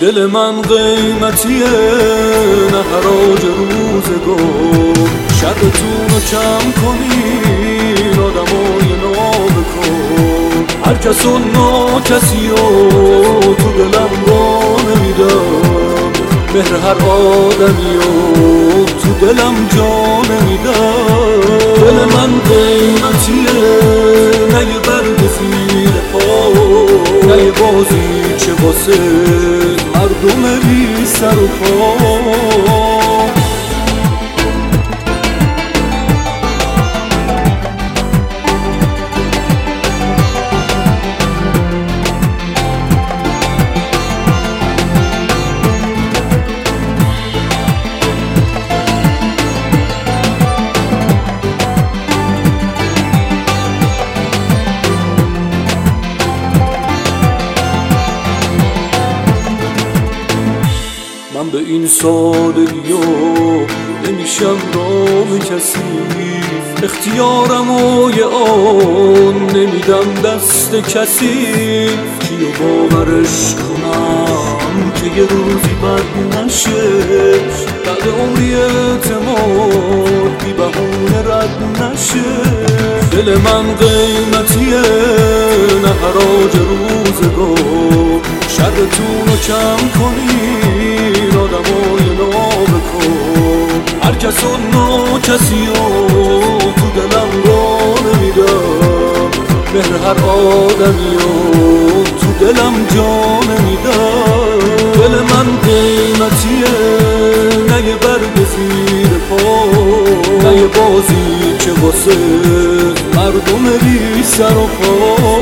دل من قیمتیه نه حراج روزگار شرطون رو کم کنین آدمای نابکن هر کس و نا کسی تو دلم را نمیدم. مهر هر آدمی تو دلم جا نمیدم. دل من قیمتیه نه یه برگ زیر پا. نه یه بازی چه واسه مردم بی سر و پا. من به این سادگی نمیشم رام کسی. اختیارم و یه آن نمیدم دست کسی. کیو باورش کنم که یه روزی بد نشه. بعد عمری اعتماد بی بهونه رد نشه. دل من قیمتیه نه حراج روزگار. شرتون رو کم کنین کس و تو دلم را نمیدم مهر هر آدمی تو دلم جا نمیدم دل من قیمتیه نه یه برگ زیر پا نه یه بازی که واسه مردم بی سر و پا.